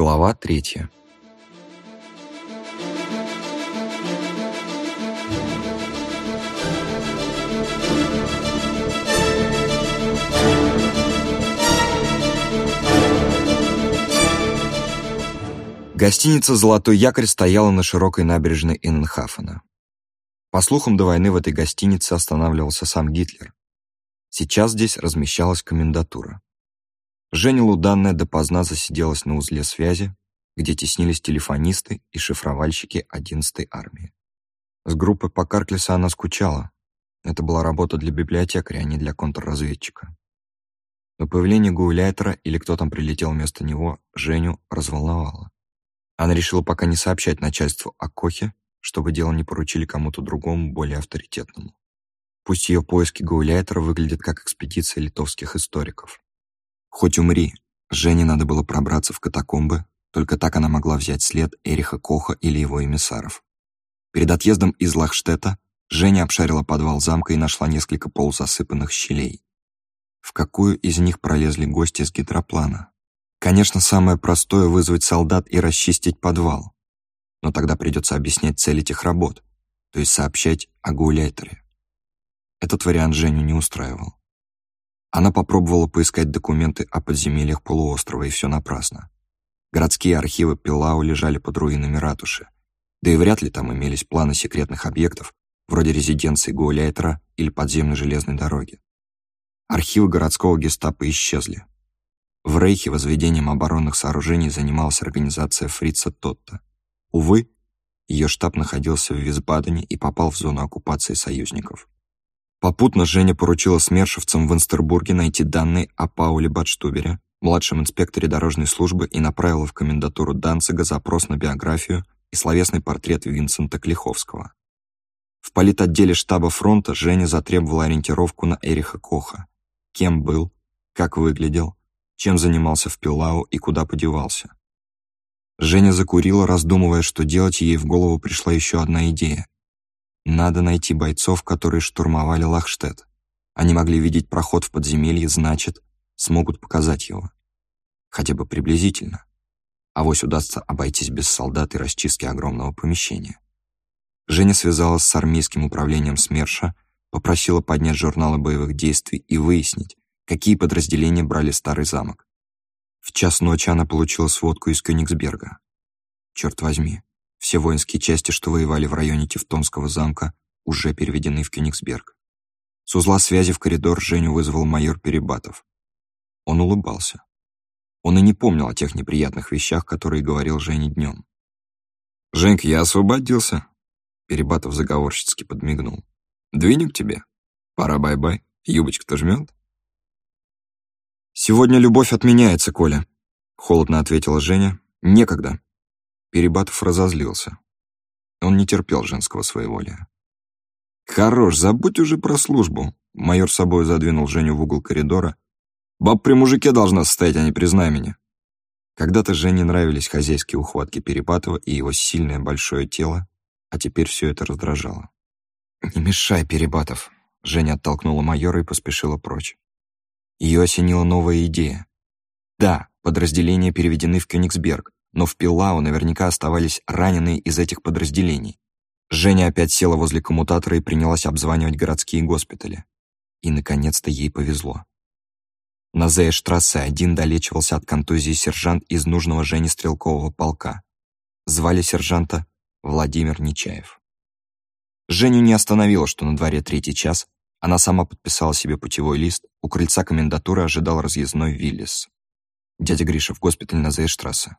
Глава третья. Гостиница «Золотой якорь» стояла на широкой набережной Инненхафена. По слухам, до войны в этой гостинице останавливался сам Гитлер. Сейчас здесь размещалась комендатура. Женя Луданная допоздна засиделась на узле связи, где теснились телефонисты и шифровальщики 11-й армии. С группой по Карклиса она скучала. Это была работа для библиотекаря, а не для контрразведчика. Но появление Гауляйтера или кто там прилетел вместо него, Женю разволновало. Она решила пока не сообщать начальству о Кохе, чтобы дело не поручили кому-то другому, более авторитетному. Пусть ее поиски Гауляйтера выглядят как экспедиция литовских историков. Хоть умри, Жене надо было пробраться в катакомбы, только так она могла взять след Эриха Коха или его эмиссаров. Перед отъездом из Лахштета Женя обшарила подвал замка и нашла несколько полузасыпанных щелей. В какую из них пролезли гости с гидроплана? Конечно, самое простое — вызвать солдат и расчистить подвал. Но тогда придется объяснять цель этих работ, то есть сообщать о гауляйтере. Этот вариант Женю не устраивал. Она попробовала поискать документы о подземельях полуострова, и все напрасно. Городские архивы Пилау лежали под руинами ратуши, да и вряд ли там имелись планы секретных объектов, вроде резиденции Гауляйтера или подземной железной дороги. Архивы городского гестапо исчезли. В Рейхе возведением оборонных сооружений занималась организация Фрица Тотта. Увы, ее штаб находился в Висбадене и попал в зону оккупации союзников. Попутно Женя поручила смершевцам в Инстербурге найти данные о Пауле Бадштубере, младшем инспекторе дорожной службы, и направила в комендатуру Данцига запрос на биографию и словесный портрет Винсента Клиховского. В политотделе штаба фронта Женя затребовала ориентировку на Эриха Коха. Кем был, как выглядел, чем занимался в Пилау и куда подевался. Женя закурила, раздумывая, что делать, ей в голову пришла еще одна идея. Надо найти бойцов, которые штурмовали Лахштет. Они могли видеть проход в подземелье, значит, смогут показать его. Хотя бы приблизительно. Авось удастся обойтись без солдат и расчистки огромного помещения. Женя связалась с армейским управлением СМЕРШа, попросила поднять журналы боевых действий и выяснить, какие подразделения брали старый замок. В час ночи она получила сводку из Кёнигсберга. Черт возьми, все воинские части, что воевали в районе Тевтонского замка, уже переведены в Кёнигсберг. С узла связи в коридор Женю вызвал майор Перебатов. Он улыбался. Он и не помнил о тех неприятных вещах, которые говорил Жене днем. «Женька, я освободился», — Перебатов заговорщицки подмигнул. «Двинем к тебе? Пора бай-бай. Юбочка-то жмет?» «Сегодня любовь отменяется, Коля», — холодно ответила Женя. «Некогда. Перебатов разозлился. Он не терпел женского своеволия. «Хорош, забудь уже про службу», — майор собой задвинул Женю в угол коридора. «Баба при мужике должна состоять, а не при знамени». Когда-то Жене нравились хозяйские ухватки Перепатова и его сильное большое тело, а теперь все это раздражало. «Не мешай, Перебатов», — Женя оттолкнула майора и поспешила прочь. Ее осенила новая идея. Да, подразделения переведены в Кёнигсберг, но в Пилау наверняка оставались раненые из этих подразделений. Женя опять села возле коммутатора и принялась обзванивать городские госпитали. И, наконец-то, ей повезло. На Зея-штрассе один долечивался от контузии сержант из нужного Жени стрелкового полка. Звали сержанта Владимир Нечаев. Женю не остановило, что на дворе третий час. Она сама подписала себе путевой лист, у крыльца комендатуры ожидал разъездной Виллис. Дядя Гриша в госпиталь на Зея-штрассе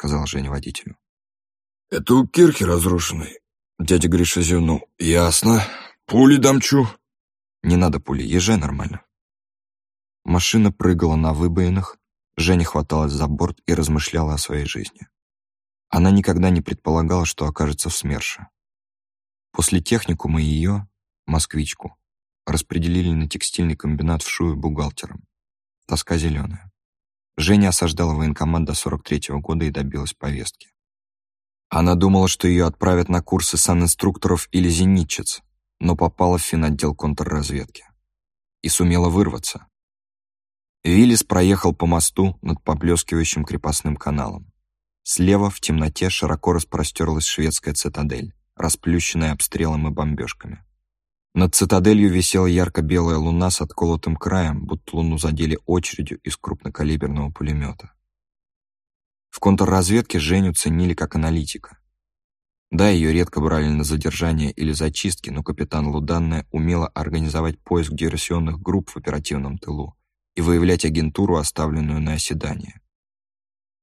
сказал Женя водителю. «Это у кирхи разрушенной», — дядя Гриша зевнул. «Ясно. Пули дамчу». «Не надо пули, езжай нормально». Машина прыгала на выбоинах, Женя хваталась за борт и размышляла о своей жизни. Она никогда не предполагала, что окажется в СМЕРШе. После техникума ее, москвичку, распределили на текстильный комбинат в Шую бухгалтером. Тоска зеленая. Женя осаждала военкомат до 43-го года и добилась повестки. Она думала, что ее отправят на курсы санинструкторов или зенитчиц, но попала в финотдел контрразведки. И сумела вырваться. Виллис проехал по мосту над поблескивающим крепостным каналом. Слева, в темноте, широко распростерлась шведская цитадель, расплющенная обстрелом и бомбежками. Над цитаделью висела ярко-белая луна с отколотым краем, будто луну задели очередью из крупнокалиберного пулемета. В контрразведке Женю ценили как аналитика. Да, ее редко брали на задержание или зачистки, но капитан Луданная умела организовать поиск диверсионных групп в оперативном тылу и выявлять агентуру, оставленную на оседание.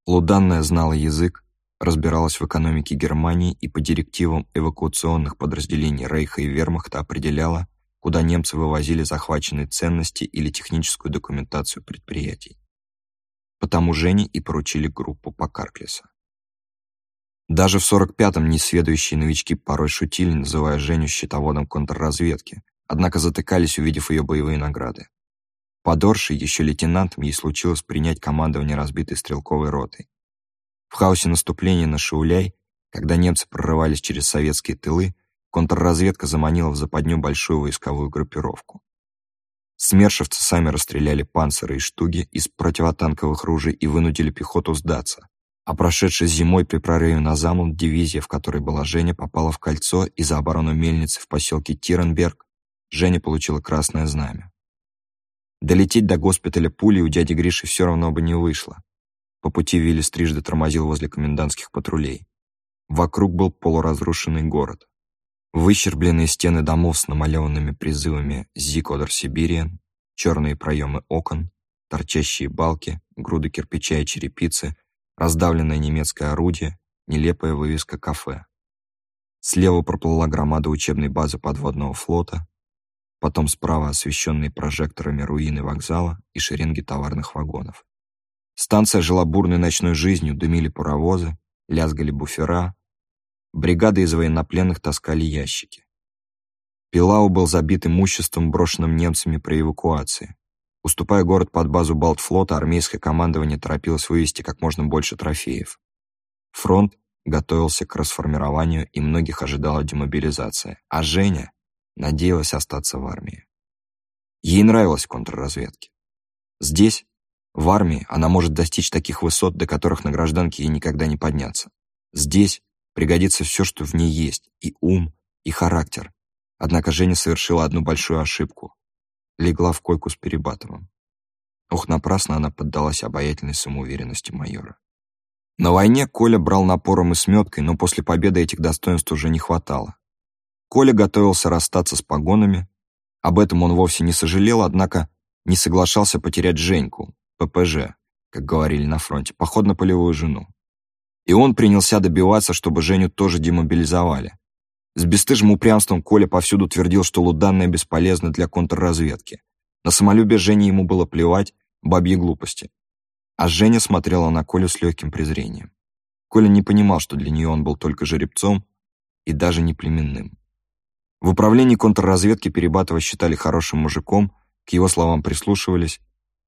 Луданная знала язык, разбиралась в экономике Германии и по директивам эвакуационных подразделений Рейха и Вермахта определяла, куда немцы вывозили захваченные ценности или техническую документацию предприятий. Потому Жене и поручили группу по Карклиса. Даже в 45-м несведущие новички порой шутили, называя Женю счетоводом контрразведки, однако затыкались, увидев ее боевые награды. Подоршей, еще лейтенантом, ей случилось принять командование разбитой стрелковой ротой. В хаосе наступления на Шауляй, когда немцы прорывались через советские тылы, контрразведка заманила в западню большую войсковую группировку. Смершевцы сами расстреляли панциры и штуги из противотанковых ружей и вынудили пехоту сдаться, а прошедшей зимой при прорыве на Замон дивизия, в которой была Женя, попала в кольцо и за оборону мельницы в поселке Тиренберг Женя получила красное знамя. Долететь до госпиталя пули у дяди Гриши все равно бы не вышло. По пути Виллис трижды тормозил возле комендантских патрулей. Вокруг был полуразрушенный город. Выщербленные стены домов с намалеванными призывами «Зикодер Сибириан», черные проемы окон, торчащие балки, груды кирпича и черепицы — раздавленное немецкое орудие, нелепая вывеска кафе. Слева проплыла громада учебной базы подводного флота, потом справа освещенные прожекторами руины вокзала и шеренги товарных вагонов. Станция жила бурной ночной жизнью, дымили паровозы, лязгали буфера, бригады из военнопленных таскали ящики. Пилау был забит имуществом, брошенным немцами при эвакуации. Уступая город под базу Балтфлота, армейское командование торопилось вывести как можно больше трофеев. Фронт готовился к расформированию, и многих ожидала демобилизация, а Женя надеялась остаться в армии. Ей нравилось контрразведки. Здесь, в армии, она может достичь таких высот, до которых на гражданке ей никогда не подняться. Здесь пригодится все, что в ней есть, и ум, и характер. Однако Женя совершила одну большую ошибку легла в койку с Перебатовым. Ох, напрасно она поддалась обаятельной самоуверенности майора. На войне Коля брал напором и сметкой, но после победы этих достоинств уже не хватало. Коля готовился расстаться с погонами. Об этом он вовсе не сожалел, однако не соглашался потерять Женьку, ППЖ, как говорили на фронте, походно-полевую жену. И он принялся добиваться, чтобы Женю тоже демобилизовали. С бесстыжим упрямством Коля повсюду твердил, что Луданная бесполезна для контрразведки. На самолюбие Жени ему было плевать, бабьи глупости. А Женя смотрела на Колю с легким презрением. Коля не понимал, что для нее он был только жеребцом и даже не племенным. В управлении контрразведки Перебатова считали хорошим мужиком, к его словам прислушивались.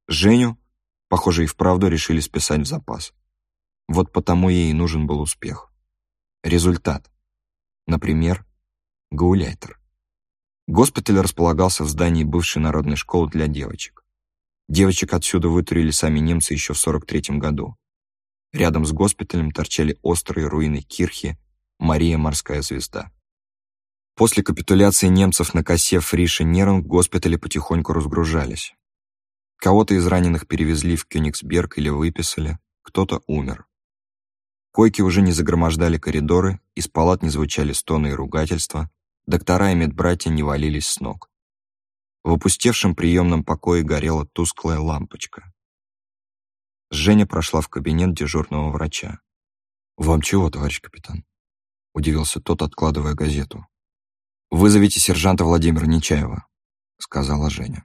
Женю, похоже, и вправду решили списать в запас. Вот потому ей и нужен был успех. Результат. Например, Гауляйтер. Госпиталь располагался в здании бывшей народной школы для девочек. Девочек отсюда вытурили сами немцы еще в 43 году. Рядом с госпиталем торчали острые руины кирхи «Мария Морская звезда». После капитуляции немцев на косе Фриша Нерунг госпитали потихоньку разгружались. Кого-то из раненых перевезли в Кёнигсберг или выписали, кто-то умер. Койки уже не загромождали коридоры, из палат не звучали стоны и ругательства, доктора и медбратья не валились с ног. В опустевшем приемном покое горела тусклая лампочка. Женя прошла в кабинет дежурного врача. «Вам чего, товарищ капитан?» — удивился тот, откладывая газету. «Вызовите сержанта Владимира Нечаева», — сказала Женя.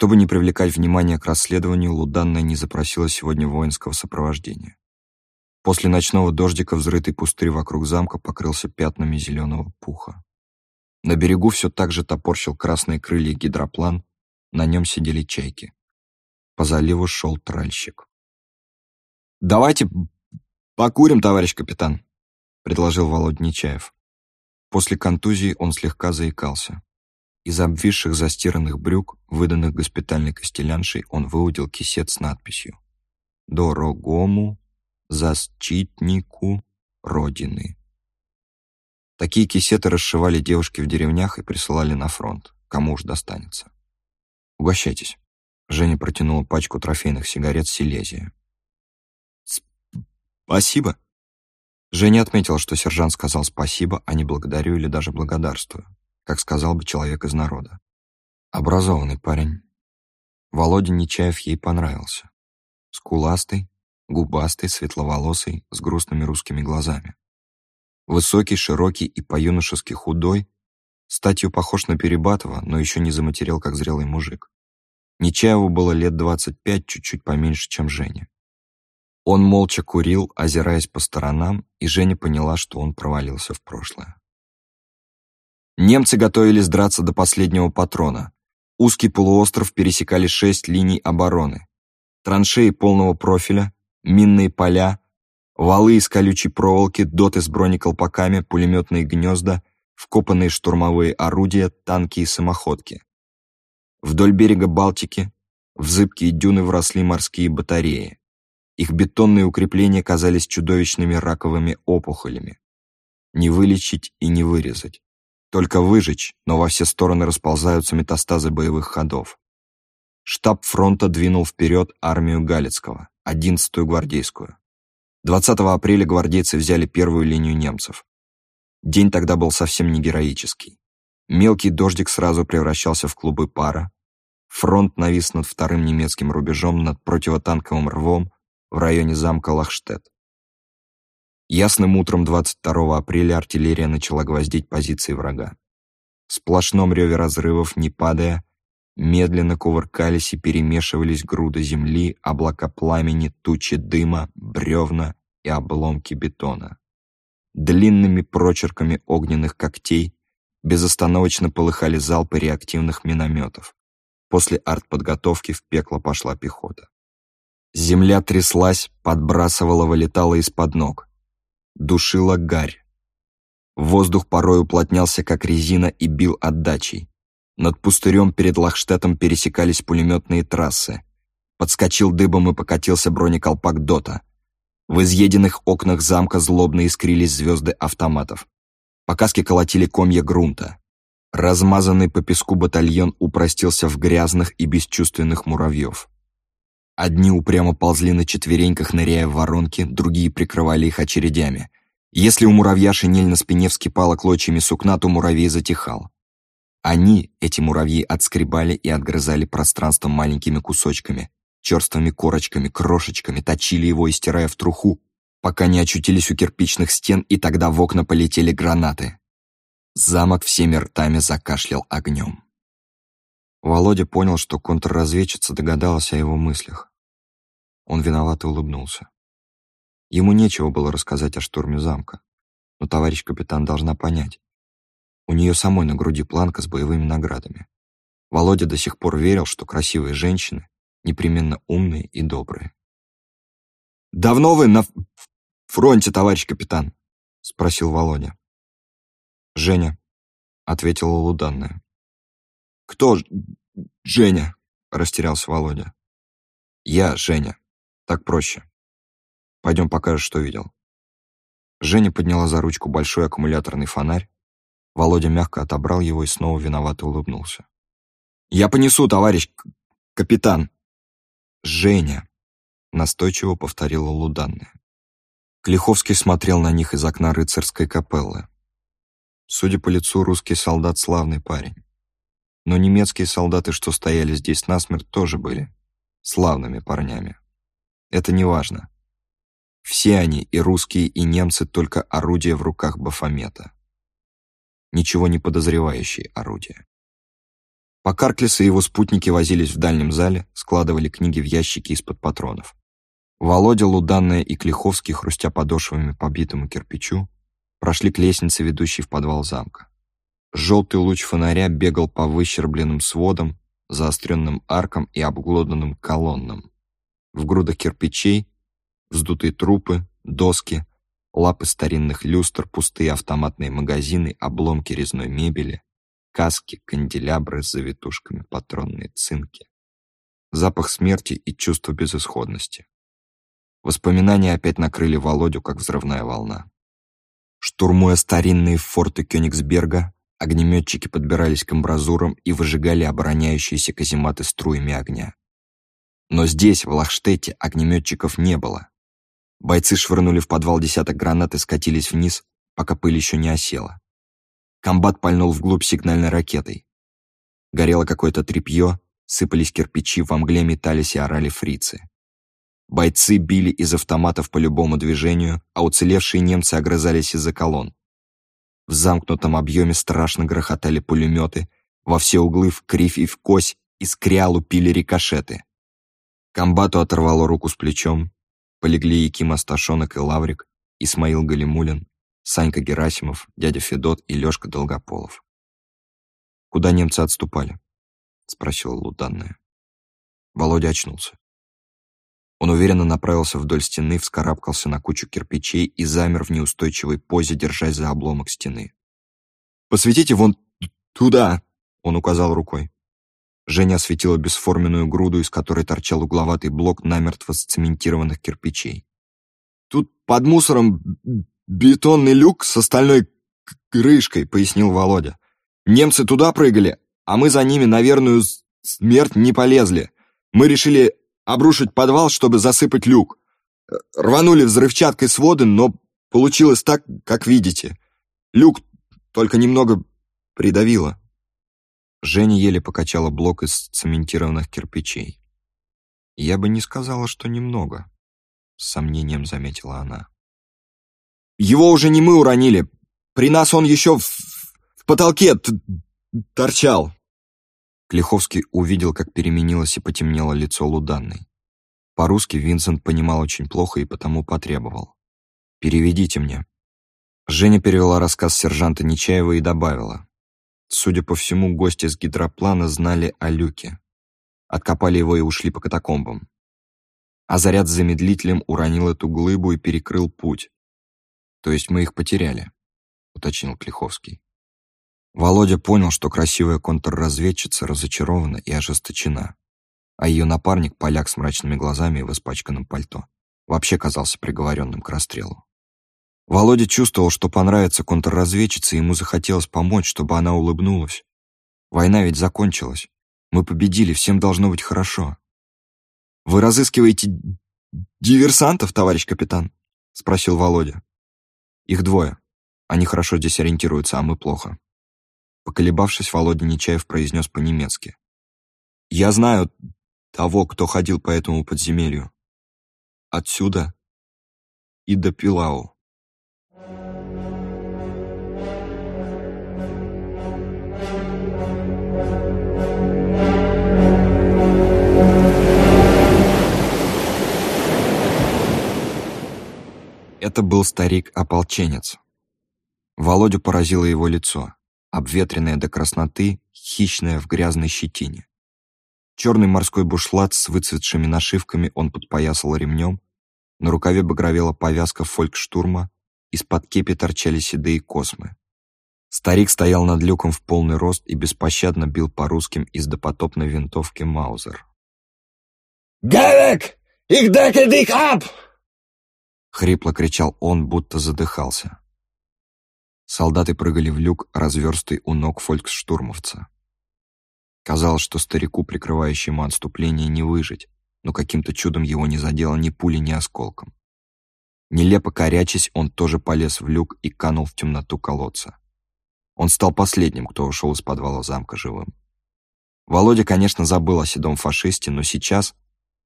Чтобы не привлекать внимание к расследованию, Луданная не запросила сегодня воинского сопровождения. После ночного дождика взрытый пустырь вокруг замка покрылся пятнами зеленого пуха. На берегу все так же топорщил красные крылья гидроплан, на нем сидели чайки. По заливу шел тральщик. «Давайте «Покурим, товарищ капитан», — предложил Володя Нечаев. После контузии он слегка заикался. Из обвисших застиранных брюк, выданных госпитальной костеляншей, он выудил кисет с надписью «Дорогому защитнику Родины». Такие кисеты расшивали девушки в деревнях и присылали на фронт, кому уж достанется. «Угощайтесь». Женя протянула пачку трофейных сигарет Силезия. «Спасибо». Женя отметила, что сержант сказал спасибо, а не благодарю или даже благодарствую как сказал бы человек из народа. Образованный парень. Володя Нечаев ей понравился. Скуластый, губастый, светловолосый, с грустными русскими глазами. Высокий, широкий и по-юношески худой, статью похож на Перебатова, но еще не заматерел, как зрелый мужик. Нечаеву было лет 25, чуть-чуть поменьше, чем Женя. Он молча курил, озираясь по сторонам, и Женя поняла, что он провалился в прошлое. Немцы готовились драться до последнего патрона. Узкий полуостров пересекали шесть линий обороны. Траншеи полного профиля, минные поля, валы из колючей проволоки, доты с бронеколпаками, пулеметные гнезда, вкопанные штурмовые орудия, танки и самоходки. Вдоль берега Балтики в зыбкие дюны вросли морские батареи. Их бетонные укрепления казались чудовищными раковыми опухолями. Не вылечить и не вырезать. Только выжечь, но во все стороны расползаются метастазы боевых ходов. Штаб фронта двинул вперед армию Галицкого, 11-ю гвардейскую. 20 апреля гвардейцы взяли первую линию немцев. День тогда был совсем не героический. Мелкий дождик сразу превращался в клубы пара. Фронт навис над вторым немецким рубежом над противотанковым рвом в районе замка Лахштет. Ясным утром 22 апреля артиллерия начала гвоздить позиции врага. В сплошном реве разрывов, не падая, медленно кувыркались и перемешивались груды земли, облака пламени, тучи дыма, бревна и обломки бетона. Длинными прочерками огненных когтей безостановочно полыхали залпы реактивных минометов. После артподготовки в пекло пошла пехота. Земля тряслась, подбрасывала, вылетала из-под ног душила гарь. Воздух порой уплотнялся, как резина, и бил отдачей. Над пустырем перед Лахштетом пересекались пулеметные трассы. Подскочил дыбом и покатился бронеколпак Дота. В изъеденных окнах замка злобно искрились звезды автоматов. По каске колотили комья грунта. Размазанный по песку батальон упростился в грязных и бесчувственных муравьев. Одни упрямо ползли на четвереньках, ныряя в воронки, другие прикрывали их очередями. Если у муравья шинель на спине вскипала клочьями сукна, то муравей затихал. Они, эти муравьи, отскребали и отгрызали пространство маленькими кусочками, черствыми корочками, крошечками, точили его и стирая в труху, пока не очутились у кирпичных стен, и тогда в окна полетели гранаты. Замок всеми ртами закашлял огнем. Володя понял, что контрразведчица догадалась о его мыслях. Он виновато улыбнулся. Ему нечего было рассказать о штурме замка, но товарищ капитан должна понять. У нее самой на груди планка с боевыми наградами. Володя до сих пор верил, что красивые женщины непременно умные и добрые. «Давно вы на фронте, товарищ капитан?» — спросил Володя. «Женя», — ответила Луданная. «Кто Женя?» — растерялся Володя. «Я Женя», так проще. Пойдем покажешь, что видел. Женя подняла за ручку большой аккумуляторный фонарь. Володя мягко отобрал его и снова виновато улыбнулся. «Я понесу, товарищ капитан!» «Женя!» — настойчиво повторила Луданная. Клиховский смотрел на них из окна рыцарской капеллы. Судя по лицу, русский солдат славный парень. Но немецкие солдаты, что стояли здесь насмерть, тоже были славными парнями. Это не важно. Все они, и русские, и немцы, только орудия в руках Бафомета. Ничего не подозревающие орудия. Покарклис и его спутники возились в дальнем зале, складывали книги в ящики из-под патронов. Володя, Луданная и Клиховский, хрустя подошвами по битому кирпичу, прошли к лестнице, ведущей в подвал замка. Желтый луч фонаря бегал по выщербленным сводам, заостренным аркам и обглоданным колоннам. В грудах кирпичей вздутые трупы, доски, лапы старинных люстр, пустые автоматные магазины, обломки резной мебели, каски, канделябры с завитушками, патронные цинки. Запах смерти и чувство безысходности. Воспоминания опять накрыли Володю, как взрывная волна. Штурмуя старинные форты Кёнигсберга, огнеметчики подбирались к амбразурам и выжигали обороняющиеся казематы струями огня. Но здесь, в Лахштете, огнеметчиков не было. Бойцы швырнули в подвал десяток гранат и скатились вниз, пока пыль еще не осела. Комбат пальнул вглубь сигнальной ракетой. Горело какое-то тряпье, сыпались кирпичи, во мгле метались и орали фрицы. Бойцы били из автоматов по любому движению, а уцелевшие немцы огрызались из-за колонн. В замкнутом объеме страшно грохотали пулеметы, во все углы в кривь и в кось искря лупили рикошеты. Комбату оторвало руку с плечом, полегли Яким Асташонок и Лаврик, Исмаил Галимулин, Санька Герасимов, дядя Федот и Лёшка Долгополов. «Куда немцы отступали?» — спросила Луданная. Володя очнулся. Он уверенно направился вдоль стены, вскарабкался на кучу кирпичей и замер в неустойчивой позе, держась за обломок стены. «Посветите вон туда!» — он указал рукой. Женя осветила бесформенную груду, из которой торчал угловатый блок намертво сцементированных кирпичей. «Тут под мусором бетонный люк с остальной крышкой», — пояснил Володя. «Немцы туда прыгали, а мы за ними на верную смерть не полезли. Мы решили обрушить подвал, чтобы засыпать люк. Рванули взрывчаткой своды, но получилось так, как видите. Люк только немного придавило. Женя еле покачала блок из цементированных кирпичей. «Я бы не сказала, что немного», — с сомнением заметила она. «Его уже не мы уронили. При нас он еще в, в потолке торчал», Клиховский увидел, как переменилось и потемнело лицо Луданной. По-русски Винсент понимал очень плохо и потому потребовал. «Переведите мне». Женя перевела рассказ сержанта Нечаева и добавила. Судя по всему, гости с гидроплана знали о люке. Откопали его и ушли по катакомбам. А заряд с замедлителем уронил эту глыбу и перекрыл путь. То есть мы их потеряли, уточнил Клиховский. Володя понял, что красивая контрразведчица разочарована и ожесточена, а ее напарник, поляк с мрачными глазами и в испачканном пальто, вообще казался приговоренным к расстрелу. Володя чувствовал, что понравится контрразведчице, ему захотелось помочь, чтобы она улыбнулась. Война ведь закончилась. Мы победили, всем должно быть хорошо. «Вы разыскиваете диверсантов, товарищ капитан?» — спросил Володя. «Их двое. Они хорошо здесь ориентируются, а мы плохо. Поколебавшись, Володя Нечаев произнес по-немецки. «Я знаю того, кто ходил по этому подземелью. Отсюда и до Пилау». Это был старик-ополченец. Володю поразило его лицо обветренная до красноты, хищная в грязной щетине. Черный морской бушлат с выцветшими нашивками он подпоясал ремнем, на рукаве багровела повязка фолькштурма, из-под кепи торчали седые космы. Старик стоял над люком в полный рост и беспощадно бил по русским из допотопной винтовки Маузер. «Гавек! Их деке дик ап!» Хрипло кричал он, будто задыхался. Солдаты прыгали в люк, разверстый у ног фольксштурмовца. Казалось, что старику, прикрывающему отступление, не выжить, но каким-то чудом его не задело ни пули, ни осколком. Нелепо корячась, он тоже полез в люк и канул в темноту колодца. Он стал последним, кто ушел из подвала замка живым. Володя, конечно, забыл о седом фашисте, но сейчас,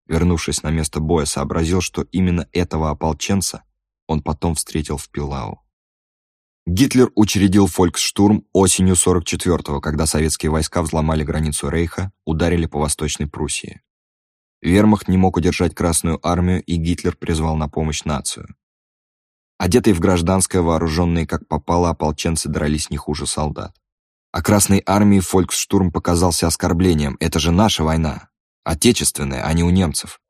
вернувшись на место боя, сообразил, что именно этого ополченца он потом встретил в Пилау. Гитлер учредил фольксштурм осенью 44-го, когда советские войска взломали границу Рейха, ударили по Восточной Пруссии. Вермахт не мог удержать Красную армию, и Гитлер призвал на помощь нацию. Одетые в гражданское, вооруженные как попало, ополченцы дрались не хуже солдат. А Красной армии фольксштурм показался оскорблением. Это же наша война. Отечественная, а не у немцев.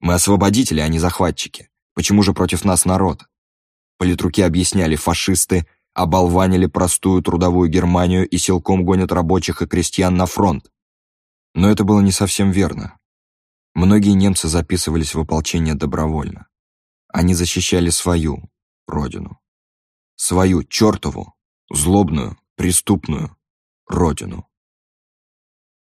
Мы освободители, а не захватчики. Почему же против нас народ? Политруки объясняли, фашисты оболванили простую трудовую Германию и силком гонят рабочих и крестьян на фронт. Но это было не совсем верно. Многие немцы записывались в ополчение добровольно. Они защищали свою родину. Свою чертову, злобную, преступную родину.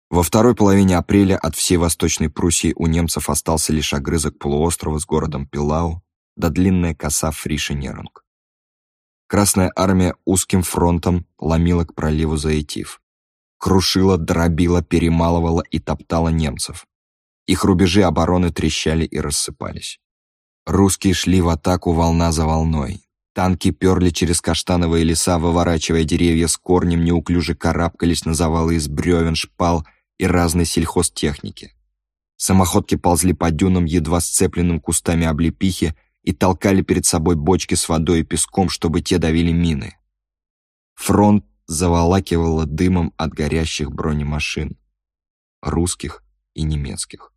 Во второй половине апреля от всей Восточной Пруссии у немцев остался лишь огрызок полуострова с городом Пилау да длинная коса Фриши-Нерунг. Красная армия узким фронтом ломила к проливу Заитив. Крушила, дробила, перемалывала и топтала немцев. Их рубежи обороны трещали и рассыпались. Русские шли в атаку волна за волной. Танки перли через каштановые леса, выворачивая деревья с корнем, неуклюже карабкались на завалы из бревен, шпал и разной сельхозтехники. Самоходки ползли по дюнам, едва сцепленным кустами облепихи, и толкали перед собой бочки с водой и песком, чтобы те давили мины. Фронт заволакивало дымом от горящих бронемашин, русских и немецких.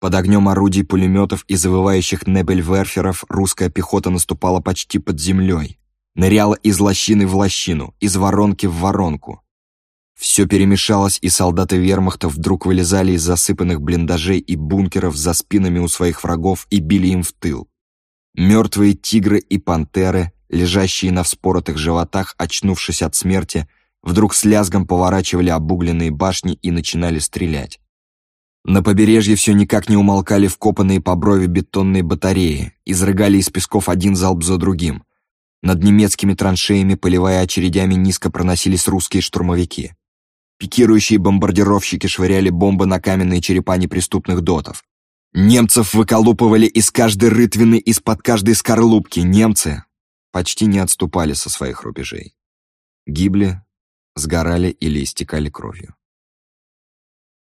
Под огнем орудий пулеметов и завывающих небельверферов русская пехота наступала почти под землей, ныряла из лощины в лощину, из воронки в воронку. Все перемешалось, и солдаты вермахта вдруг вылезали из засыпанных блиндажей и бункеров за спинами у своих врагов и били им в тыл. Мертвые тигры и пантеры, лежащие на вспоротых животах, очнувшись от смерти, вдруг с лязгом поворачивали обугленные башни и начинали стрелять. На побережье все никак не умолкали вкопанные по брови бетонные батареи, изрыгали из песков один залп за другим. Над немецкими траншеями, поливая очередями, низко проносились русские штурмовики. Пикирующие бомбардировщики швыряли бомбы на каменные черепа неприступных дотов. Немцев выколупывали из каждой рытвины, из-под каждой скорлупки. Немцы почти не отступали со своих рубежей. Гибли, сгорали или истекали кровью.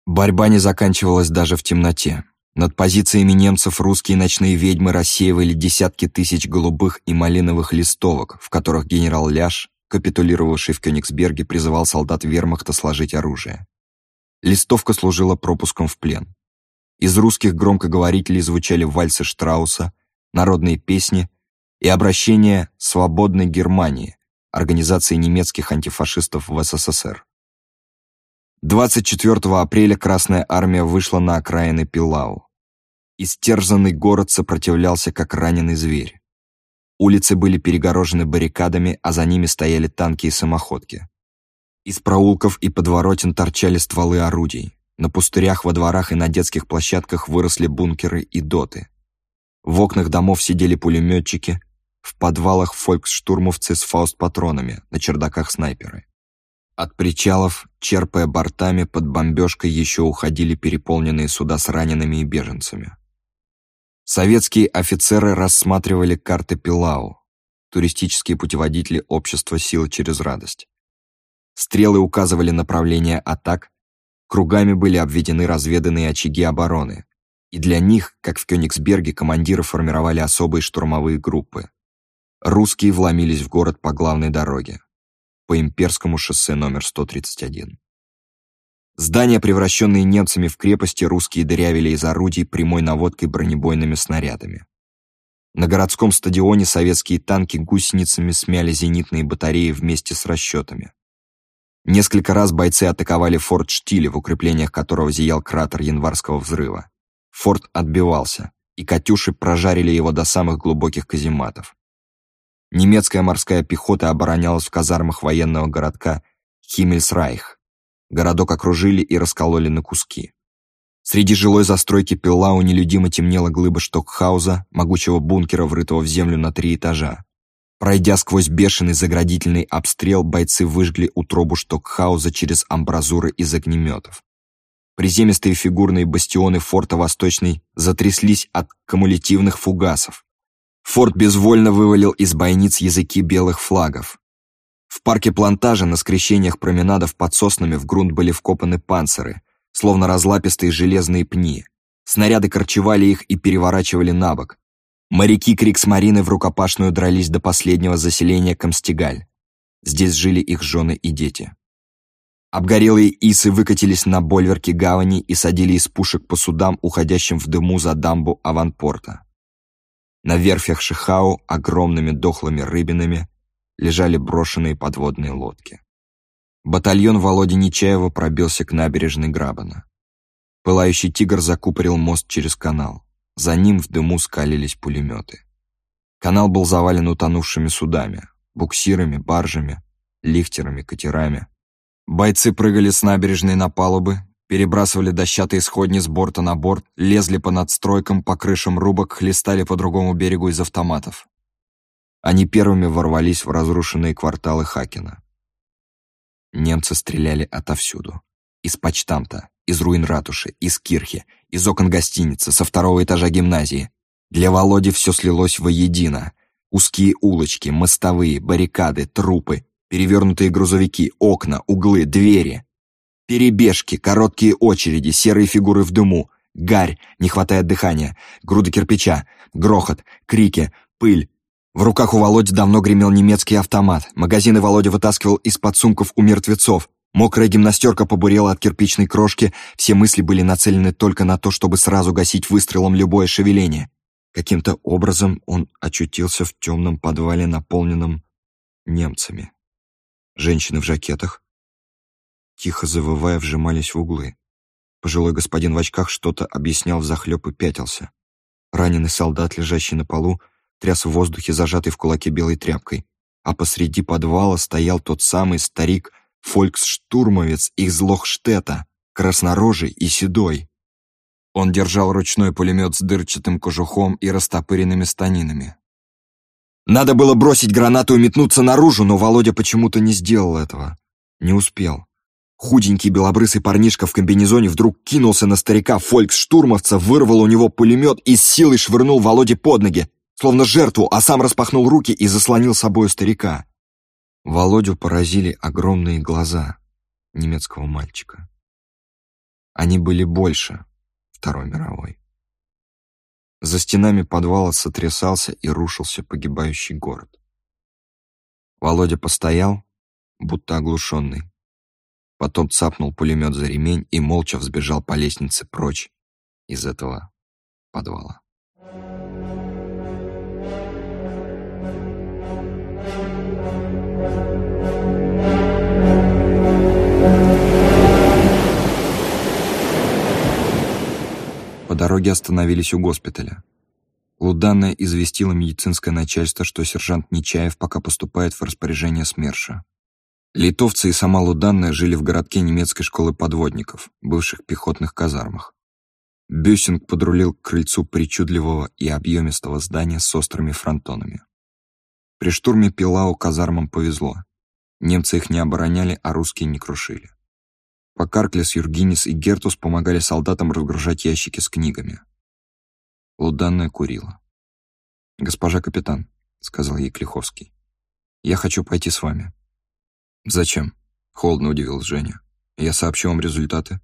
Борьба не заканчивалась даже в темноте. Над позициями немцев русские ночные ведьмы рассеивали десятки тысяч голубых и малиновых листовок, в которых генерал Ляш, капитулировавший в Кёнигсберге, призывал солдат вермахта сложить оружие. Листовка служила пропуском в плен. Из русских громкоговорителей звучали вальсы Штрауса, народные песни и обращение «Свободной Германии» Организации немецких антифашистов в СССР. 24 апреля Красная Армия вышла на окраины Пилау. Истерзанный город сопротивлялся, как раненый зверь. Улицы были перегорожены баррикадами, а за ними стояли танки и самоходки. Из проулков и подворотен торчали стволы орудий. На пустырях, во дворах и на детских площадках выросли бункеры и доты. В окнах домов сидели пулеметчики, в подвалах фольксштурмовцы с фауст-патронами, на чердаках снайперы. От причалов, черпая бортами, под бомбежкой еще уходили переполненные суда с ранеными и беженцами. Советские офицеры рассматривали карты Пилау, туристические путеводители общества «Сила через радость». Стрелы указывали направление атак, Кругами были обведены разведанные очаги обороны, и для них, как в Кёнигсберге, командиры формировали особые штурмовые группы. Русские вломились в город по главной дороге, по имперскому шоссе номер 131. Здания, превращенные немцами в крепости, русские дырявили из орудий прямой наводкой бронебойными снарядами. На городском стадионе советские танки гусеницами смяли зенитные батареи вместе с расчетами. Несколько раз бойцы атаковали форт Штиле, в укреплениях которого зиял кратер январского взрыва. Форт отбивался, и «Катюши» прожарили его до самых глубоких казематов. Немецкая морская пехота оборонялась в казармах военного городка Химмельсрайх. Городок окружили и раскололи на куски. Среди жилой застройки Пиллау нелюдимо темнела глыба Штокхауза, могучего бункера, врытого в землю на три этажа. Пройдя сквозь бешеный заградительный обстрел, бойцы выжгли утробу Штокхауза через амбразуры из огнеметов. Приземистые фигурные бастионы форта Восточный затряслись от кумулятивных фугасов. Форт безвольно вывалил из бойниц языки белых флагов. В парке плантажа на скрещениях променадов под соснами в грунт были вкопаны панциры, словно разлапистые железные пни. Снаряды корчевали их и переворачивали на бок, Моряки Криксмарины в рукопашную дрались до последнего заселения Камстигаль. Здесь жили их жены и дети. Обгорелые исы выкатились на больверки гавани и садили из пушек по судам, уходящим в дыму за дамбу аванпорта. На верфях Шихау огромными дохлыми рыбинами лежали брошенные подводные лодки. Батальон Володи Нечаева пробился к набережной Грабана. Пылающий тигр закупорил мост через канал. За ним в дыму скалились пулеметы. Канал был завален утонувшими судами, буксирами, баржами, лифтерами, катерами. Бойцы прыгали с набережной на палубы, перебрасывали дощатые сходни с борта на борт, лезли по надстройкам, по крышам рубок, хлестали по другому берегу из автоматов. Они первыми ворвались в разрушенные кварталы Хакена. Немцы стреляли отовсюду. Из почтамта, из руин ратуши, из кирхи, из окон гостиницы, со второго этажа гимназии. Для Володи все слилось воедино. Узкие улочки, мостовые, баррикады, трупы, перевернутые грузовики, окна, углы, двери. Перебежки, короткие очереди, серые фигуры в дыму, гарь, не хватает дыхания, груды кирпича, грохот, крики, пыль. В руках у Володи давно гремел немецкий автомат. Магазины Володя вытаскивал из-под сумков у мертвецов. Мокрая гимнастерка побурела от кирпичной крошки, все мысли были нацелены только на то, чтобы сразу гасить выстрелом любое шевеление. Каким-то образом он очутился в темном подвале, наполненном немцами. Женщины в жакетах, тихо завывая, вжимались в углы. Пожилой господин в очках что-то объяснял взахлеб и пятился. Раненый солдат, лежащий на полу, тряс в воздухе, зажатый в кулаке белой тряпкой. А посреди подвала стоял тот самый старик фольксштурмовец из Лохштета, краснорожий и седой. Он держал ручной пулемет с дырчатым кожухом и растопыренными станинами. Надо было бросить гранату и метнуться наружу, но Володя почему-то не сделал этого. Не успел. Худенький белобрысый парнишка в комбинезоне вдруг кинулся на старика фольксштурмовца, вырвал у него пулемет и с силой швырнул Володе под ноги, словно жертву, а сам распахнул руки и заслонил собою старика. Володю поразили огромные глаза немецкого мальчика. Они были больше Второй мировой. За стенами подвала сотрясался и рушился погибающий город. Володя постоял, будто оглушенный. Потом цапнул пулемет за ремень и молча взбежал по лестнице прочь из этого подвала. По дороге остановились у госпиталя. Луданная известила медицинское начальство, что сержант Нечаев пока поступает в распоряжение СМЕРШа. Литовцы и сама Луданная жили в городке немецкой школы подводников, бывших пехотных казармах. Бюссинг подрулил к крыльцу причудливого и объемистого здания с острыми фронтонами. При штурме Пилау казармам повезло. Немцы их не обороняли, а русские не крушили. Покарклес, Юргинис и Гертус помогали солдатам разгружать ящики с книгами. Луданная курила. «Госпожа капитан», — сказал ей Клиховский, — «я хочу пойти с вами». «Зачем?» — холодно удивилась Женя. «Я сообщу вам результаты».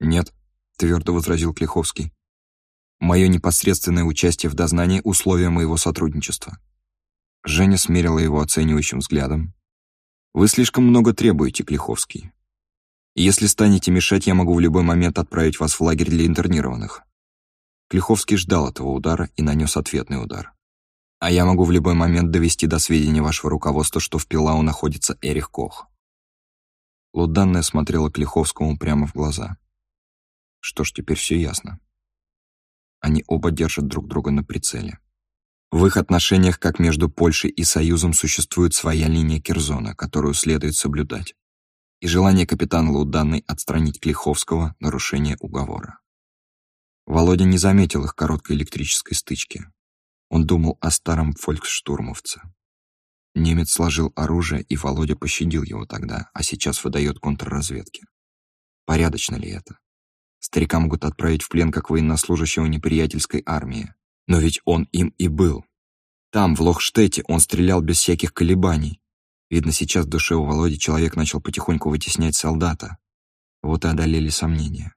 «Нет», — твердо возразил Клиховский. «Мое непосредственное участие в дознании — условие моего сотрудничества». Женя смерила его оценивающим взглядом. «Вы слишком много требуете, Клиховский. Если станете мешать, я могу в любой момент отправить вас в лагерь для интернированных». Клиховский ждал этого удара и нанес ответный удар. «А я могу в любой момент довести до сведения вашего руководства, что в Пилау находится Эрих Кох». Луданная смотрела Клиховскому прямо в глаза. Что ж, теперь все ясно. Они оба держат друг друга на прицеле. В их отношениях, как между Польшей и Союзом, существует своя линия Керзона, которую следует соблюдать и желание капитана Луданной отстранить Клиховского — нарушение уговора. Володя не заметил их короткой электрической стычки. Он думал о старом фольксштурмовце. Немец сложил оружие, и Володя пощадил его тогда, а сейчас выдает контрразведке. Порядочно ли это? Старика могут отправить в плен как военнослужащего неприятельской армии. Но ведь он им и был. Там, в Лохштете, он стрелял без всяких колебаний, Видно, сейчас в душе у Володи человек начал потихоньку вытеснять солдата. Вот и одолели сомнения.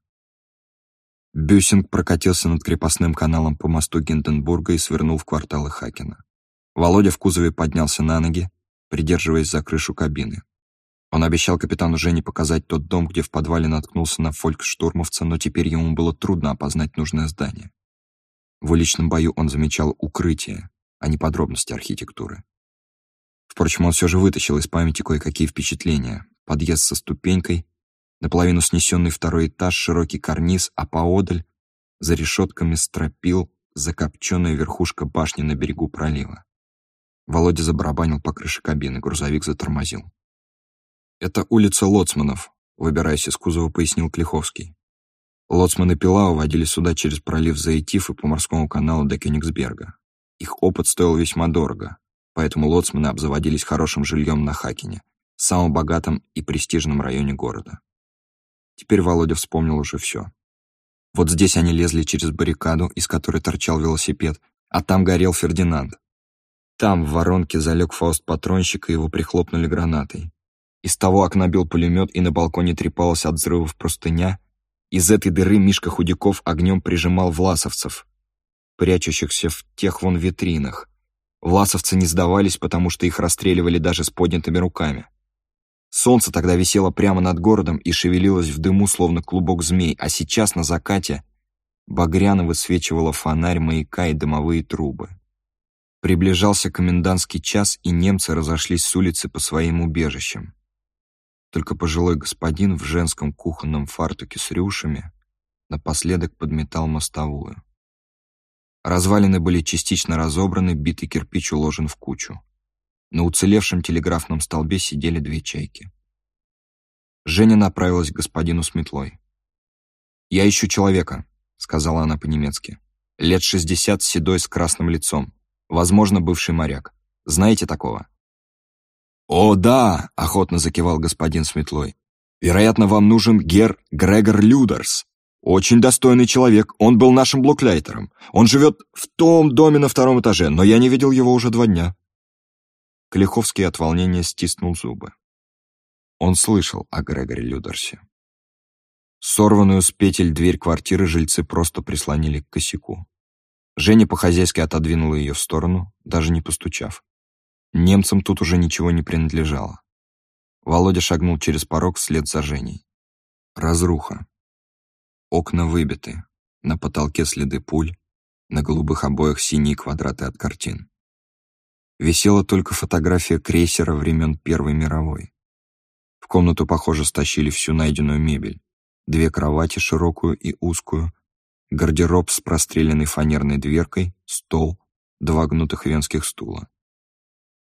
Бюссинг прокатился над крепостным каналом по мосту Гинденбурга и свернул в кварталы Хакена. Володя в кузове поднялся на ноги, придерживаясь за крышу кабины. Он обещал капитану Жене показать тот дом, где в подвале наткнулся на фолькштурмовца, но теперь ему было трудно опознать нужное здание. В уличном бою он замечал укрытие, а не подробности архитектуры. Впрочем, он все же вытащил из памяти кое-какие впечатления. Подъезд со ступенькой, наполовину снесенный второй этаж, широкий карниз, а поодаль, за решетками стропил, закопченная верхушка башни на берегу пролива. Володя забарабанил по крыше кабины, грузовик затормозил. «Это улица Лоцманов», — выбираясь из кузова, пояснил Клиховский. Лоцманы Пила уводили сюда через пролив Заитив и по морскому каналу до Кёнигсберга. Их опыт стоил весьма дорого, поэтому лоцманы обзаводились хорошим жильем на Хакене, самом богатом и престижном районе города. Теперь Володя вспомнил уже все. Вот здесь они лезли через баррикаду, из которой торчал велосипед, а там горел Фердинанд. Там в воронке залег фауст-патронщик, и его прихлопнули гранатой. Из того окна бил пулемет, и на балконе трепалась от взрывов простыня. Из этой дыры Мишка Худяков огнем прижимал власовцев, прячущихся в тех вон витринах. Власовцы не сдавались, потому что их расстреливали даже с поднятыми руками. Солнце тогда висело прямо над городом и шевелилось в дыму, словно клубок змей, а сейчас на закате багряно высвечивало фонарь маяка и дымовые трубы. Приближался комендантский час, и немцы разошлись с улицы по своим убежищам. Только пожилой господин в женском кухонном фартуке с рюшами напоследок подметал мостовую. Развалины были частично разобраны, битый кирпич уложен в кучу. На уцелевшем телеграфном столбе сидели две чайки. Женя направилась к господину с метлой. «Я ищу человека», — сказала она по-немецки. «Лет шестьдесят, седой, с красным лицом. Возможно, бывший моряк. Знаете такого?» «О, да!» — охотно закивал господин с метлой. «Вероятно, вам нужен гер Грегор Людерс. Очень достойный человек. Он был нашим блокляйтером. Он живет в том доме на втором этаже, но я не видел его уже два дня». Клиховский от волнения стиснул зубы. Он слышал о Грегоре Людерсе. Сорванную с петель дверь квартиры жильцы просто прислонили к косяку. Женя по-хозяйски отодвинула ее в сторону, даже не постучав. Немцам тут уже ничего не принадлежало. Володя шагнул через порог вслед за Женей. Разруха. Окна выбиты, на потолке следы пуль, на голубых обоях синие квадраты от картин висела только фотография крейсера времен Первой мировой. В комнату, похоже, стащили всю найденную мебель. Две кровати, широкую и узкую, гардероб с простреленной фанерной дверкой, стол, два гнутых венских стула.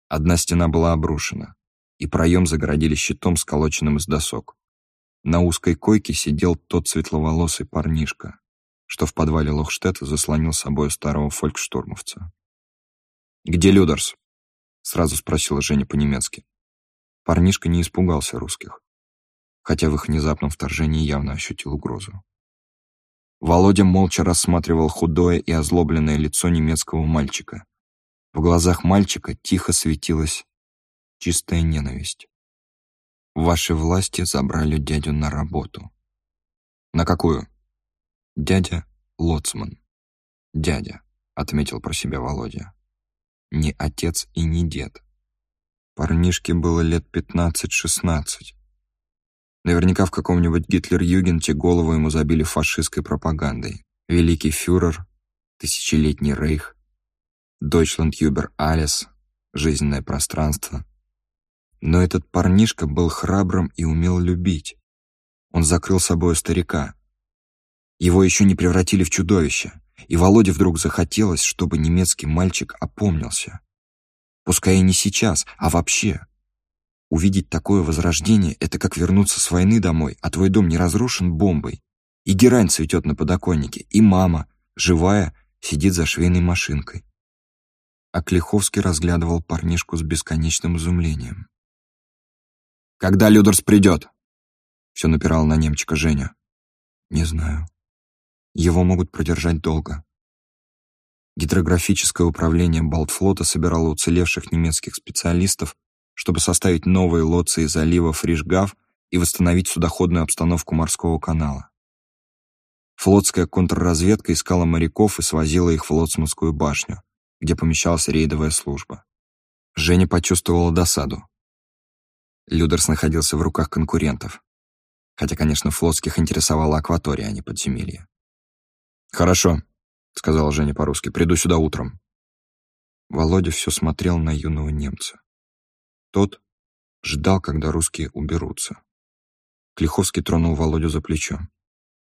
Одна стена была обрушена, и проем загородили щитом, сколоченным из досок. На узкой койке сидел тот светловолосый парнишка, что в подвале Лохштета заслонил собой старого фолькштурмовца. «Где Людерс?» Сразу спросила Женя по-немецки. Парнишка не испугался русских, хотя в их внезапном вторжении явно ощутил угрозу. Володя молча рассматривал худое и озлобленное лицо немецкого мальчика. В глазах мальчика тихо светилась чистая ненависть. Ваши власти забрали дядю на работу. На какую? Дядя Лоцман. Дядя, отметил про себя Володя не отец и не дед. Парнишке было лет 15-16. Наверняка в каком-нибудь Гитлер-Югенте голову ему забили фашистской пропагандой. Великий фюрер, тысячелетний рейх, Дойчланд Юбер Алис, жизненное пространство. Но этот парнишка был храбрым и умел любить. Он закрыл собой старика. Его еще не превратили в чудовище и Володе вдруг захотелось, чтобы немецкий мальчик опомнился. Пускай и не сейчас, а вообще. Увидеть такое возрождение — это как вернуться с войны домой, а твой дом не разрушен бомбой. И герань цветет на подоконнике, и мама, живая, сидит за швейной машинкой. А Клиховский разглядывал парнишку с бесконечным изумлением. «Когда Людерс придет?» Все напирал на немчика Женя. «Не знаю», его могут продержать долго. Гидрографическое управление Балтфлота собирало уцелевших немецких специалистов, чтобы составить новые лоции залива Фришгав и восстановить судоходную обстановку морского канала. Флотская контрразведка искала моряков и свозила их в Лоцманскую башню, где помещалась рейдовая служба. Женя почувствовала досаду. Людерс находился в руках конкурентов. Хотя, конечно, флотских интересовала акватория, а не подземелье. «Хорошо. — сказала Женя по-русски. «Приду сюда утром». Володя все смотрел на юного немца. Тот ждал, когда русские уберутся. Клиховский тронул Володю за плечо.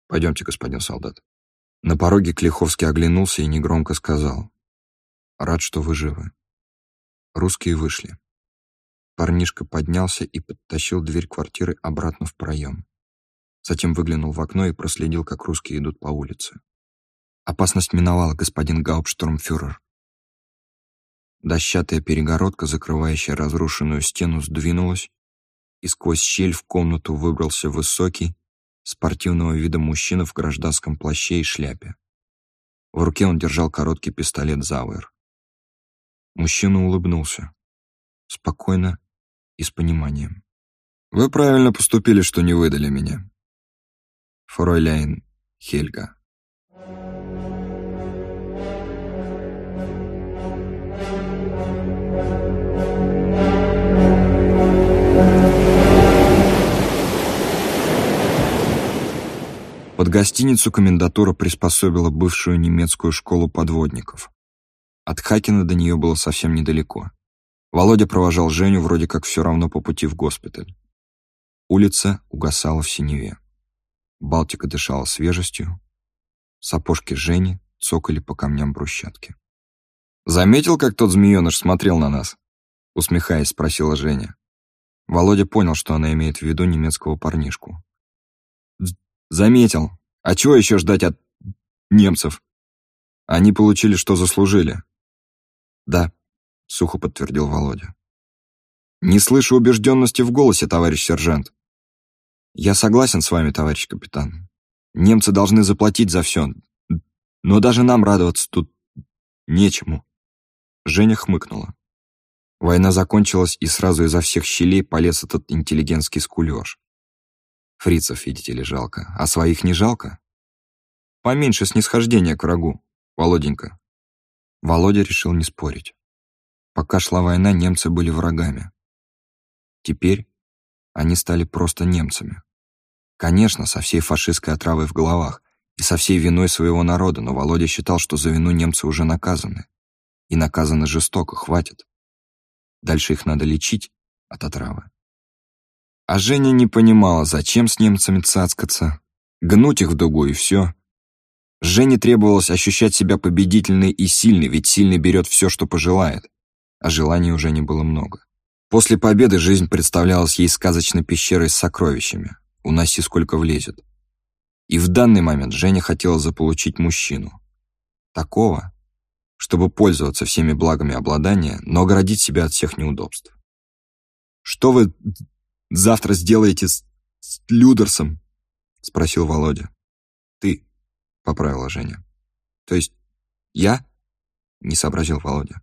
«Пойдемте, господин солдат». На пороге Клиховский оглянулся и негромко сказал. «Рад, что вы живы». Русские вышли. Парнишка поднялся и подтащил дверь квартиры обратно в проем. Затем выглянул в окно и проследил, как русские идут по улице. «Опасность миновала, господин Гауптштурмфюрер». Дощатая перегородка, закрывающая разрушенную стену, сдвинулась, и сквозь щель в комнату выбрался высокий, спортивного вида мужчина в гражданском плаще и шляпе. В руке он держал короткий пистолет Зауэр. Мужчина улыбнулся. Спокойно и с пониманием. «Вы правильно поступили, что не выдали меня. Фройляйн Хельга». Под гостиницу комендатура приспособила бывшую немецкую школу подводников. От Хакина до нее было совсем недалеко. Володя провожал Женю вроде как все равно по пути в госпиталь. Улица угасала в синеве. Балтика дышала свежестью. Сапожки Жени цокали по камням брусчатки. «Заметил, как тот змееныш смотрел на нас?» Усмехаясь, спросила Женя. Володя понял, что она имеет в виду немецкого парнишку. Заметил. А чего еще ждать от немцев? Они получили, что заслужили. Да, сухо подтвердил Володя. Не слышу убежденности в голосе, товарищ сержант. Я согласен с вами, товарищ капитан. Немцы должны заплатить за все. Но даже нам радоваться тут нечему. Женя хмыкнула. Война закончилась, и сразу изо всех щелей полез этот интеллигентский скулеж. Фрицев, видите ли, жалко. А своих не жалко? Поменьше снисхождения к врагу, Володенька. Володя решил не спорить. Пока шла война, немцы были врагами. Теперь они стали просто немцами. Конечно, со всей фашистской отравой в головах и со всей виной своего народа, но Володя считал, что за вину немцы уже наказаны. И наказаны жестоко, хватит. Дальше их надо лечить от отравы. А Женя не понимала, зачем с немцами цацкаться. Гнуть их в дугу и все. Жене требовалось ощущать себя победительной и сильной, ведь сильный берет все, что пожелает. А желаний уже не было много. После победы жизнь представлялась ей сказочной пещерой с сокровищами. Уноси сколько влезет. И в данный момент Женя хотела заполучить мужчину. Такого, чтобы пользоваться всеми благами обладания, но оградить себя от всех неудобств. «Что вы завтра сделаете с, с Людерсом?» — спросил Володя. «Ты», — поправила Женя. «То есть я?» — не сообразил Володя.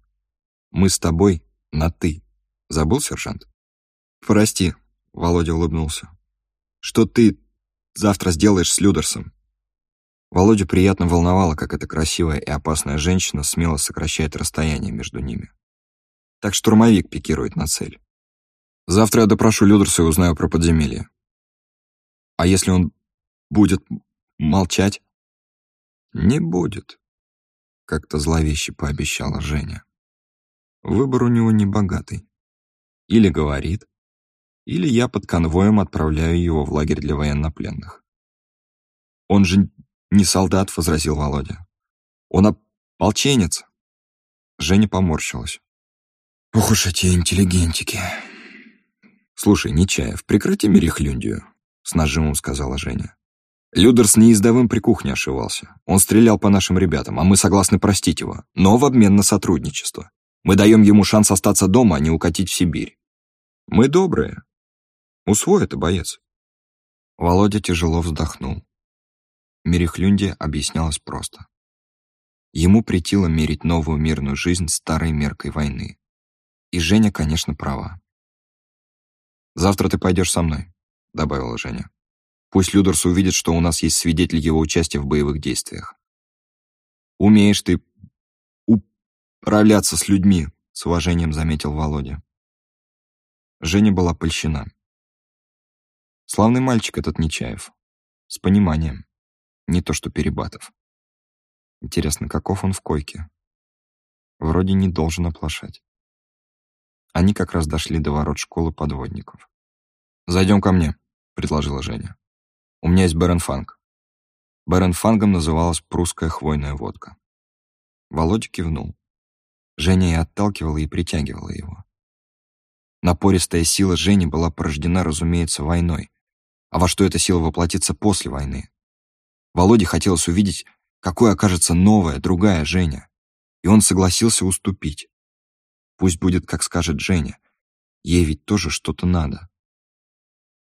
«Мы с тобой на «ты». Забыл, сержант?» «Прости», — Володя улыбнулся. «Что ты завтра сделаешь с Людерсом?» Володю приятно волновало, как эта красивая и опасная женщина смело сокращает расстояние между ними. Так штурмовик пикирует на цель. Завтра я допрошу Людерса и узнаю про подземелье. А если он будет молчать? Не будет, как-то зловеще пообещала Женя. Выбор у него не богатый. Или говорит, или я под конвоем отправляю его в лагерь для военнопленных. Он же не солдат, возразил Володя. Он ополченец. Женя поморщилась. Ох уж эти интеллигентики. «Слушай, Нечаев, прекрати мерехлюндию», — с нажимом сказала Женя. Людерс неиздовым при кухне ошивался. Он стрелял по нашим ребятам, а мы согласны простить его, но в обмен на сотрудничество. Мы даем ему шанс остаться дома, а не укатить в Сибирь. Мы добрые. Усвой это, боец. Володя тяжело вздохнул. Мерехлюндия объяснялась просто. Ему притило мерить новую мирную жизнь старой меркой войны. И Женя, конечно, права. «Завтра ты пойдешь со мной», — добавила Женя. «Пусть Людерс увидит, что у нас есть свидетель его участия в боевых действиях». «Умеешь ты управляться с людьми», — с уважением заметил Володя. Женя была польщена. Славный мальчик этот Нечаев. С пониманием. Не то что Перебатов. Интересно, каков он в койке? Вроде не должен оплошать. Они как раз дошли до ворот школы подводников. «Зайдем ко мне», — предложила Женя. «У меня есть Беренфанг». Беренфангом называлась прусская хвойная водка. Володя кивнул. Женя и отталкивала, и притягивала его. Напористая сила Жени была порождена, разумеется, войной. А во что эта сила воплотится после войны? Володе хотелось увидеть, какой окажется новая, другая Женя. И он согласился уступить. Пусть будет, как скажет Женя. Ей ведь тоже что-то надо.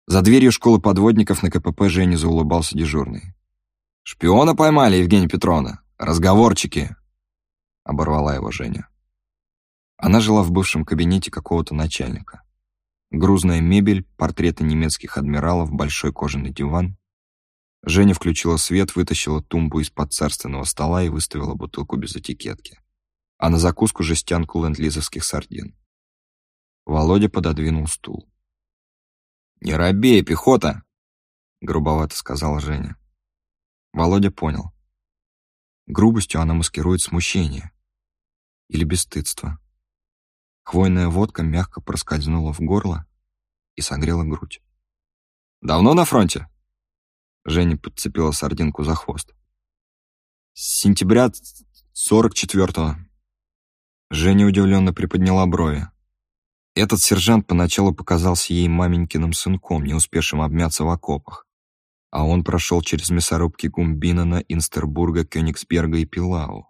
За дверью школы подводников на КПП Жене заулыбался дежурный. «Шпиона поймали, Евгения Петровна! Разговорчики!» Оборвала его Женя. Она жила в бывшем кабинете какого-то начальника. Грузная мебель, портреты немецких адмиралов, большой кожаный диван. Женя включила свет, вытащила тумбу из-под царственного стола и выставила бутылку без этикетки. А на закуску жестянку ленд-лизовских сардин. Володя пододвинул стул. «Не робей, пехота!» — грубовато сказала Женя. Володя понял. Грубостью она маскирует смущение. Или бесстыдство. Хвойная водка мягко проскользнула в горло и согрела грудь. «Давно на фронте?» Женя подцепила сардинку за хвост. «С сентября 44-го». Женя удивленно приподняла брови. Этот сержант поначалу показался ей маменькиным сынком, не успевшим обмяться в окопах. А он прошел через мясорубки Гумбинена, Инстербурга, Кёнигсберга и Пилау.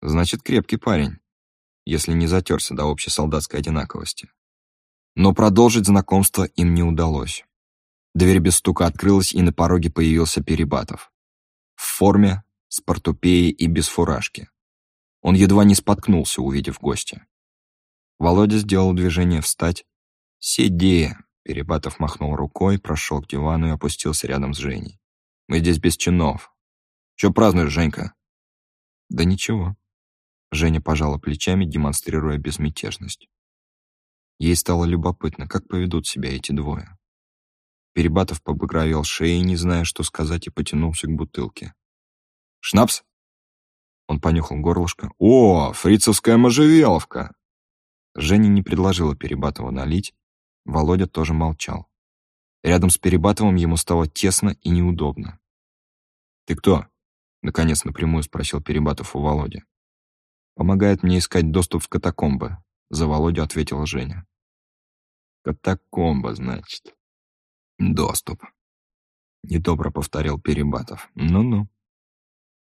Значит, крепкий парень если не затерся до общей солдатской одинаковости. Но продолжить знакомство им не удалось. Дверь без стука открылась, и на пороге появился Перебатов. В форме, с портупеей и без фуражки. Он едва не споткнулся, увидев гостя. Володя сделал движение встать. «Сиди!» Перебатов махнул рукой, прошел к дивану и опустился рядом с Женей. «Мы здесь без чинов. Че празднуешь, Женька?» «Да ничего», Женя пожала плечами, демонстрируя безмятежность. Ей стало любопытно, как поведут себя эти двое. Перебатов побагровел шеей, не зная, что сказать, и потянулся к бутылке. «Шнапс?» Он понюхал горлышко. «О, фрицевская можжевеловка!» Женя не предложила Перебатова налить, Володя тоже молчал. Рядом с Перебатовым ему стало тесно и неудобно. «Ты кто?» — наконец напрямую спросил Перебатов у Володи. Помогает мне искать доступ в катакомбы», — за Володю ответила Женя. «Катакомба, значит?» «Доступ», — недобро повторил Перебатов. «Ну-ну».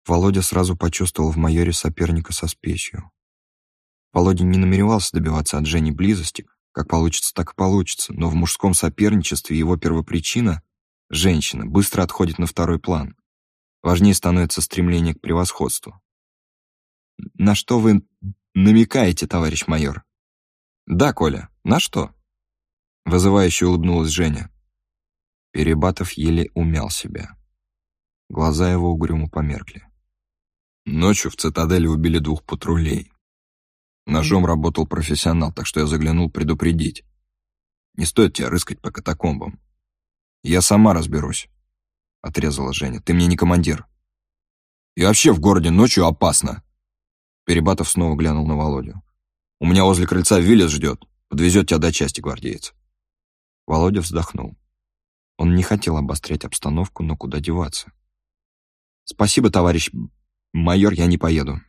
Володя сразу почувствовал в майоре соперника со спесью. Володя не намеревался добиваться от Жени близости, как получится, так и получится, но в мужском соперничестве его первопричина — женщина — быстро отходит на второй план. Важнее становится стремление к превосходству. «На что вы намекаете, товарищ майор?» «Да, Коля, на что?» Вызывающе улыбнулась Женя. Перебатов еле умял себя. Глаза его угрюмо померкли. Ночью в цитадели убили двух патрулей. Ножом работал профессионал, так что я заглянул предупредить. Не стоит тебя рыскать по катакомбам. Я сама разберусь, — отрезала Женя. Ты мне не командир. И вообще в городе ночью опасно. Перебатов снова глянул на Володю. «У меня возле крыльца Виллис ждет. Подвезет тебя до части, гвардеец». Володя вздохнул. Он не хотел обострять обстановку, но куда деваться. «Спасибо, товарищ майор, я не поеду.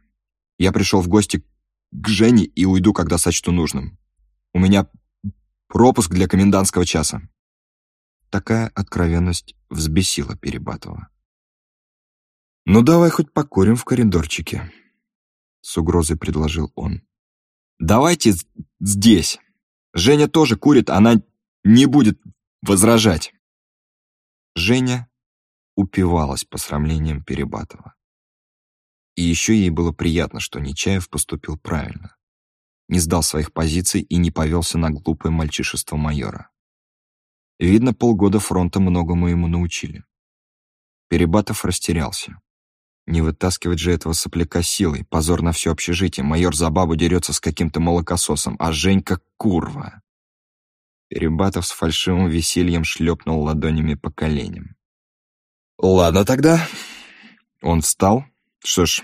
Я пришел в гости к Жене и уйду, когда сочту нужным. У меня пропуск для комендантского часа». Такая откровенность взбесила Перебатова. «Ну, давай хоть покурим в коридорчике», с угрозой предложил он. «Давайте здесь. Женя тоже курит, она не будет возражать». Женя упивалась посрамлением Перебатова. И еще ей было приятно, что Нечаев поступил правильно. Не сдал своих позиций и не повелся на глупое мальчишество майора. Видно, полгода фронта многому ему научили. Перебатов растерялся. Не вытаскивать же этого сопляка силой, позор на все общежитие. Майор за бабу дерется с каким-то молокососом, а Женька — курва. Перебатов с фальшивым весельем шлепнул ладонями по коленям. «Ладно тогда». Он встал, Что ж,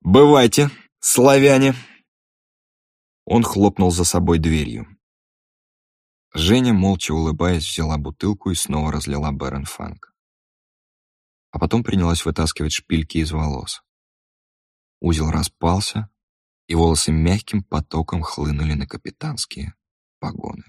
бывайте, славяне. Он хлопнул за собой дверью. Женя, молча улыбаясь, взяла бутылку и снова разлила Бэрон Фанк. А потом принялась вытаскивать шпильки из волос. Узел распался, и волосы мягким потоком хлынули на капитанские погоны.